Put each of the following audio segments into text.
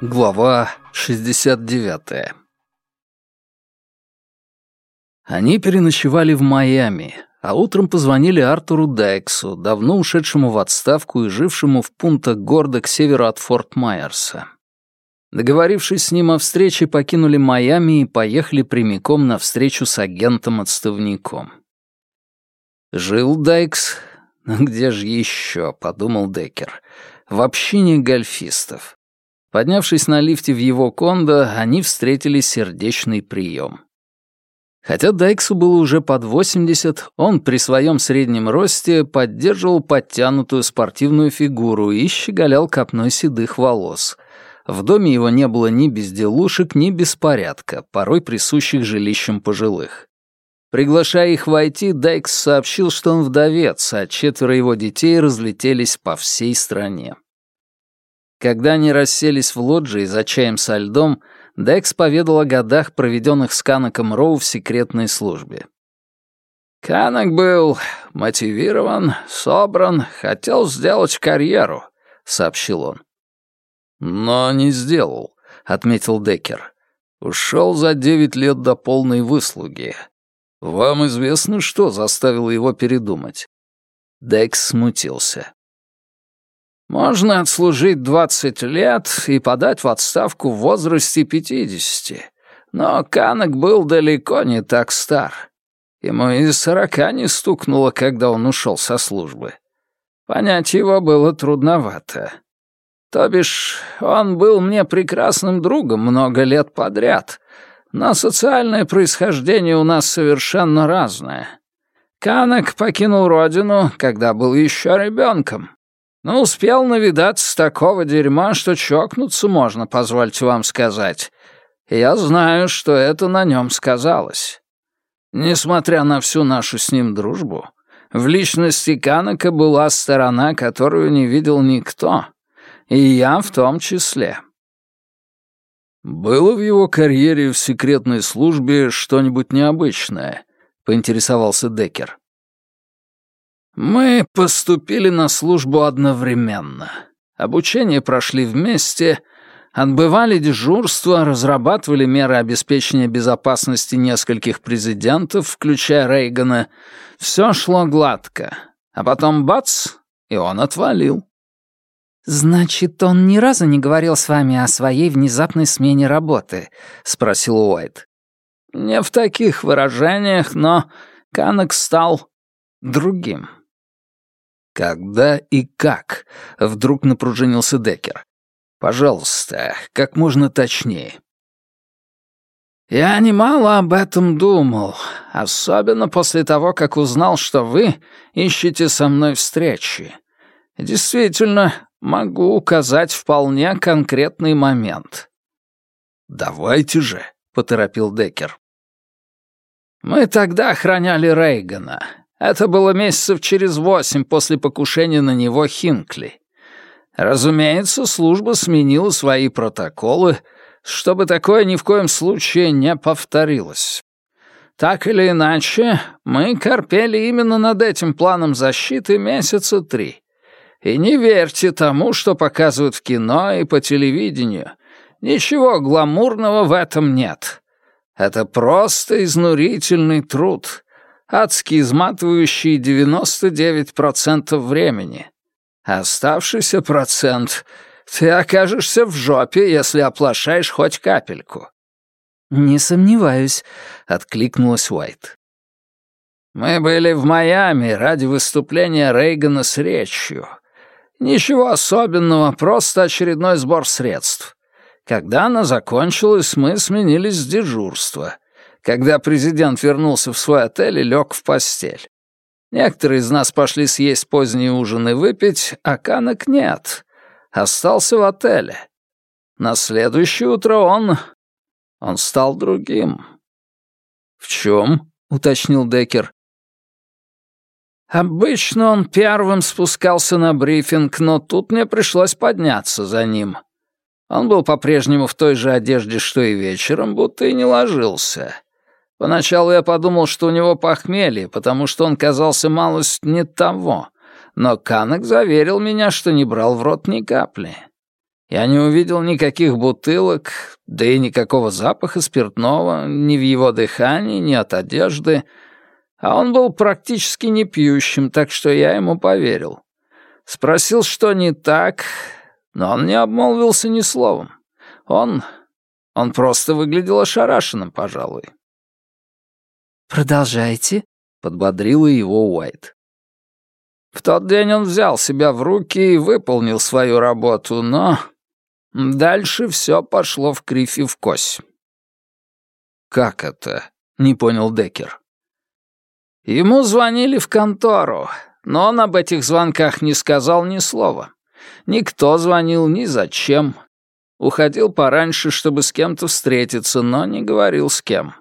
Глава 69 Они переночевали в Майами, а утром позвонили Артуру Дайксу, давно ушедшему в отставку и жившему в пунктах города к северу от Форт Майерса. Договорившись с ним о встрече, покинули Майами и поехали прямиком на встречу с агентом-отставником. Жил Дайкс, где же еще, подумал Деккер, в общине гольфистов. Поднявшись на лифте в его кондо, они встретили сердечный прием. Хотя Дайксу было уже под 80, он при своем среднем росте поддерживал подтянутую спортивную фигуру и щеголял копной седых волос. В доме его не было ни безделушек, ни беспорядка, порой присущих жилищам пожилых. Приглашая их войти, Дайкс сообщил, что он вдовец, а четверо его детей разлетелись по всей стране. Когда они расселись в лоджии за чаем со льдом, Декс поведал о годах, проведенных с Канаком Роу в секретной службе. «Канак был мотивирован, собран, хотел сделать карьеру», — сообщил он. «Но не сделал», — отметил Деккер. «Ушел за девять лет до полной выслуги. Вам известно, что заставило его передумать?» Декс смутился. Можно отслужить 20 лет и подать в отставку в возрасте 50. Но Канок был далеко не так стар. Ему и сорока не стукнуло, когда он ушел со службы. Понять его было трудновато. То бишь, он был мне прекрасным другом много лет подряд, но социальное происхождение у нас совершенно разное. Канок покинул родину, когда был еще ребенком, но успел навидаться такого дерьма, что чокнуться можно, позвольте вам сказать. я знаю, что это на нем сказалось. Несмотря на всю нашу с ним дружбу, в личности Канака была сторона, которую не видел никто, и я в том числе. «Было в его карьере в секретной службе что-нибудь необычное?» — поинтересовался Деккер. Мы поступили на службу одновременно. Обучение прошли вместе, отбывали дежурство, разрабатывали меры обеспечения безопасности нескольких президентов, включая Рейгана. Все шло гладко. А потом бац, и он отвалил. «Значит, он ни разу не говорил с вами о своей внезапной смене работы?» — спросил Уайт. «Не в таких выражениях, но Канок стал другим». Когда и как? Вдруг напружинился Деккер. Пожалуйста, как можно точнее. Я немало об этом думал, особенно после того, как узнал, что вы ищете со мной встречи. Действительно, могу указать вполне конкретный момент. Давайте же, поторопил Деккер. Мы тогда охраняли Рейгана, это было месяцев через восемь после покушения на него Хинкли. Разумеется, служба сменила свои протоколы, чтобы такое ни в коем случае не повторилось. Так или иначе, мы корпели именно над этим планом защиты месяца три. И не верьте тому, что показывают в кино и по телевидению. Ничего гламурного в этом нет. Это просто изнурительный труд — адски изматывающие 99% времени. Оставшийся процент ты окажешься в жопе, если оплошаешь хоть капельку». «Не сомневаюсь», — откликнулась Уайт. «Мы были в Майами ради выступления Рейгана с речью. Ничего особенного, просто очередной сбор средств. Когда она закончилась, мы сменились с дежурства когда президент вернулся в свой отель и лег в постель. Некоторые из нас пошли съесть поздний ужин и выпить, а Канок нет. Остался в отеле. На следующее утро он... он стал другим. «В чем?» — уточнил Деккер. Обычно он первым спускался на брифинг, но тут мне пришлось подняться за ним. Он был по-прежнему в той же одежде, что и вечером, будто и не ложился. Поначалу я подумал, что у него похмелье, потому что он казался малость не того. но Канок заверил меня, что не брал в рот ни капли. Я не увидел никаких бутылок, да и никакого запаха спиртного ни в его дыхании, ни от одежды, а он был практически не пьющим, так что я ему поверил. Спросил, что не так, но он не обмолвился ни словом. Он... он просто выглядел ошарашенным, пожалуй. «Продолжайте», — подбодрила его Уайт. В тот день он взял себя в руки и выполнил свою работу, но дальше все пошло в кривь и в кось. «Как это?» — не понял Деккер. Ему звонили в контору, но он об этих звонках не сказал ни слова. Никто звонил ни зачем. Уходил пораньше, чтобы с кем-то встретиться, но не говорил с кем.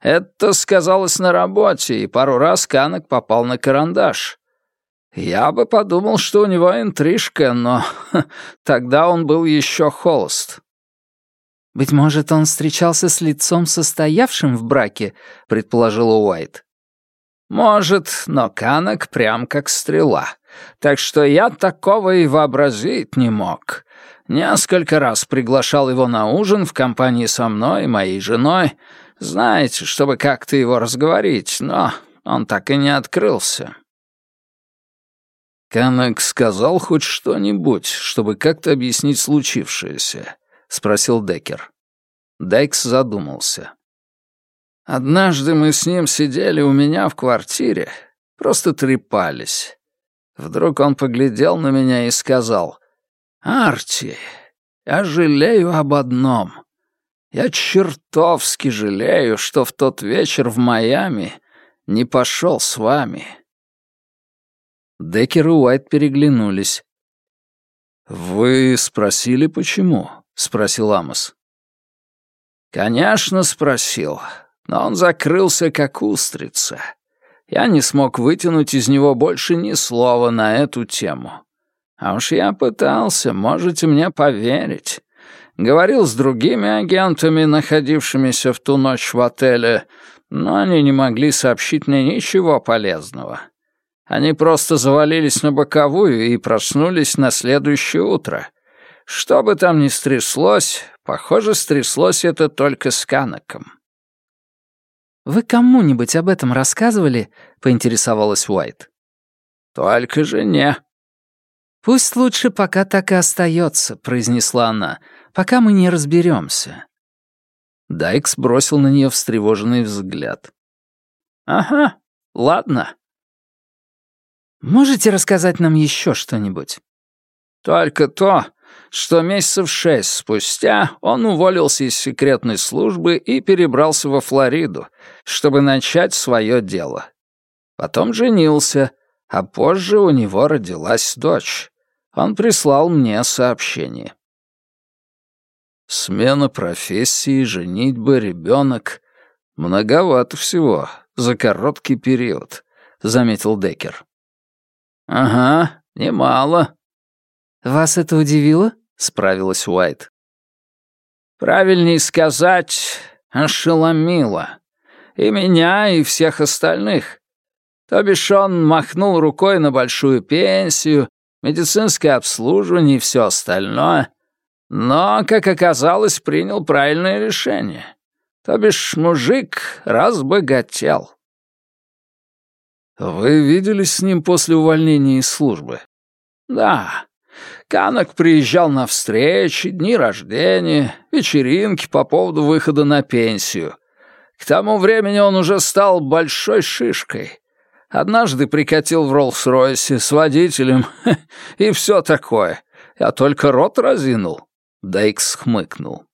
Это сказалось на работе, и пару раз Канок попал на карандаш. Я бы подумал, что у него интрижка, но тогда он был еще холост. «Быть может, он встречался с лицом состоявшим в браке», — предположила Уайт. «Может, но Канок прям как стрела. Так что я такого и вообразить не мог. Несколько раз приглашал его на ужин в компании со мной и моей женой, знаете, чтобы как-то его разговорить, но он так и не открылся». «Канок сказал хоть что-нибудь, чтобы как-то объяснить случившееся?» — спросил Деккер. Дайкс задумался. «Однажды мы с ним сидели у меня в квартире, просто трепались. Вдруг он поглядел на меня и сказал, «Арти, я жалею об одном. Я чертовски жалею, что в тот вечер в Майами не пошел с вами». Деккер и Уайт переглянулись. «Вы спросили, почему?» — спросил Амос. «Конечно, спросил, но он закрылся, как устрица. Я не смог вытянуть из него больше ни слова на эту тему. А уж я пытался, можете мне поверить. Говорил с другими агентами, находившимися в ту ночь в отеле, но они не могли сообщить мне ничего полезного. Они просто завалились на боковую и проснулись на следующее утро. Что бы там ни стряслось, похоже, стряслось это только с Канаком. «Вы кому-нибудь об этом рассказывали?» — поинтересовалась Уайт. «Только жене». «Пусть лучше пока так и остается», — произнесла она, — «пока мы не разберемся. Дайкс бросил на нее встревоженный взгляд. «Ага, ладно», Можете рассказать нам еще что-нибудь?» «Только то, что месяцев шесть спустя он уволился из секретной службы и перебрался во Флориду, чтобы начать свое дело. Потом женился, а позже у него родилась дочь. Он прислал мне сообщение. Смена профессии, женитьба, ребенок. Многовато всего за короткий период, заметил Деккер. «Ага, немало». «Вас это удивило?» — справилась Уайт. «Правильней сказать, ошеломило. И меня, и всех остальных. То бишь он махнул рукой на большую пенсию, медицинское обслуживание и все остальное. Но, как оказалось, принял правильное решение. То бишь мужик разбогател. «Вы виделись с ним после увольнения из службы?» «Да. Канок приезжал на встречи, дни рождения, вечеринки по поводу выхода на пенсию. К тому времени он уже стал большой шишкой. Однажды прикатил в Роллс-Ройсе с водителем и все такое. Я только рот разинул». Дейкс хмыкнул.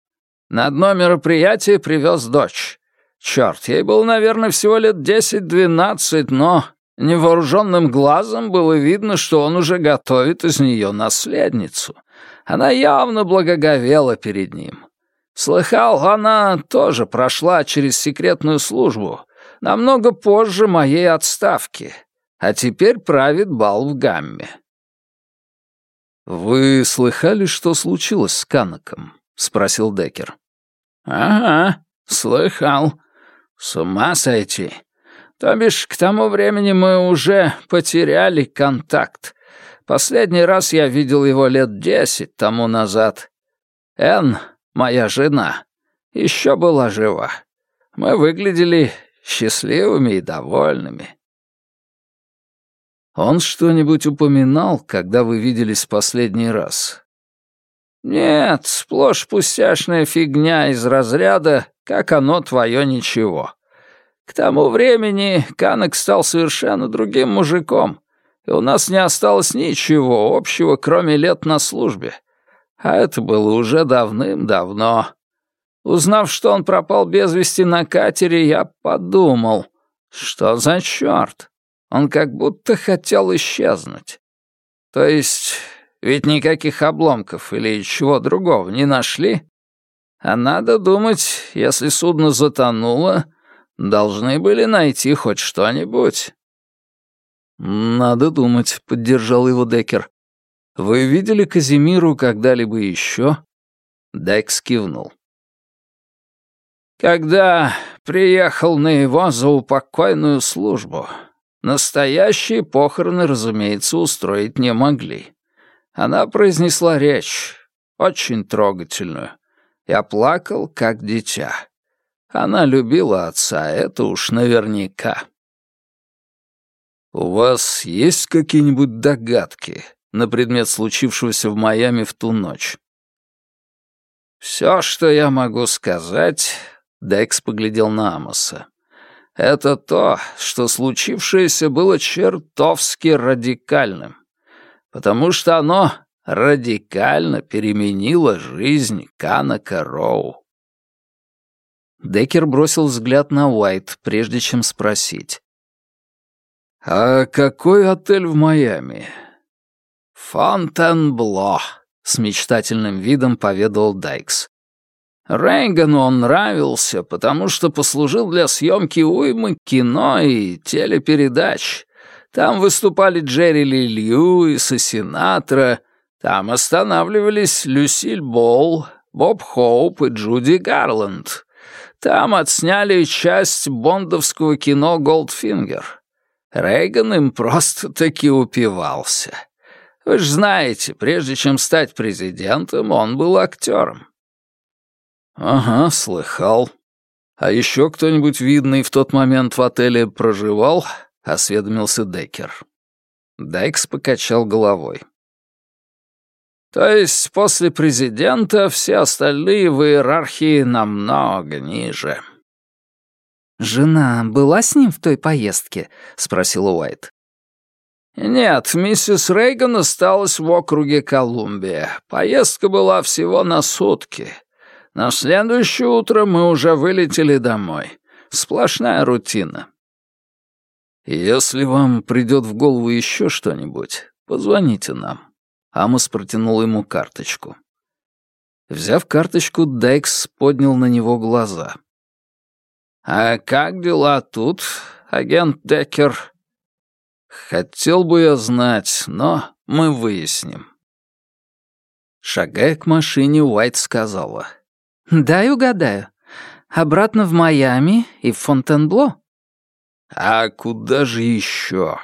На одно мероприятие привез дочь. Черт, ей было, наверное, всего лет десять-двенадцать, но невооруженным глазом было видно, что он уже готовит из нее наследницу. Она явно благоговела перед ним. Слыхал, она тоже прошла через секретную службу, намного позже моей отставки, а теперь правит бал в гамме. «Вы слыхали, что случилось с Канаком?» — спросил Деккер. «Ага, слыхал. С ума сойти. То бишь, к тому времени мы уже потеряли контакт. Последний раз я видел его лет десять тому назад. Энн, моя жена, еще была жива. Мы выглядели счастливыми и довольными. Он что-нибудь упоминал, когда вы виделись последний раз? Нет, сплошь пустяшная фигня из разряда «как оно твое ничего». К тому времени Канек стал совершенно другим мужиком, и у нас не осталось ничего общего, кроме лет на службе. А это было уже давным-давно. Узнав, что он пропал без вести на катере, я подумал, что за черт? Он как будто хотел исчезнуть. То есть, ведь никаких обломков или чего другого не нашли? А надо думать, если судно затонуло, должны были найти хоть что-нибудь. «Надо думать», — поддержал его Деккер. «Вы видели Казимиру когда-либо еще?» Декс кивнул. «Когда приехал на его заупокойную службу, настоящие похороны, разумеется, устроить не могли. Она произнесла речь, очень трогательную. Я плакал, как дитя. Она любила отца, это уж наверняка». «У вас есть какие-нибудь догадки на предмет случившегося в Майами в ту ночь?» «Все, что я могу сказать...» — Декс поглядел на Амоса. «Это то, что случившееся было чертовски радикальным, потому что оно радикально переменило жизнь Канака Роу». Деккер бросил взгляд на Уайт, прежде чем спросить. «А какой отель в Майами?» «Фонтенбло», — с мечтательным видом поведал Дайкс. Рейгану он нравился, потому что послужил для съемки уймы кино и телепередач. Там выступали Джерри Ли Льюис и Синатра, там останавливались Люсиль Болл, Боб Хоуп и Джуди Гарланд. Там отсняли часть бондовского кино «Голдфингер». Рейган им просто-таки упивался. Вы же знаете, прежде чем стать президентом, он был актером. «Ага, слыхал. А еще кто-нибудь видный в тот момент в отеле проживал?» — осведомился Деккер. Дайкс покачал головой. «То есть после президента все остальные в иерархии намного ниже». «Жена была с ним в той поездке?» — спросил Уайт. «Нет, миссис Рейган осталась в округе Колумбия. Поездка была всего на сутки. На следующее утро мы уже вылетели домой. Сплошная рутина». «Если вам придет в голову еще что-нибудь, позвоните нам». Амос протянул ему карточку. Взяв карточку, Дайкс поднял на него глаза. «А как дела тут, агент Деккер?» «Хотел бы я знать, но мы выясним». Шагая к машине, Уайт сказала. «Дай угадаю. Обратно в Майами и в Фонтенбло?» «А куда же еще?»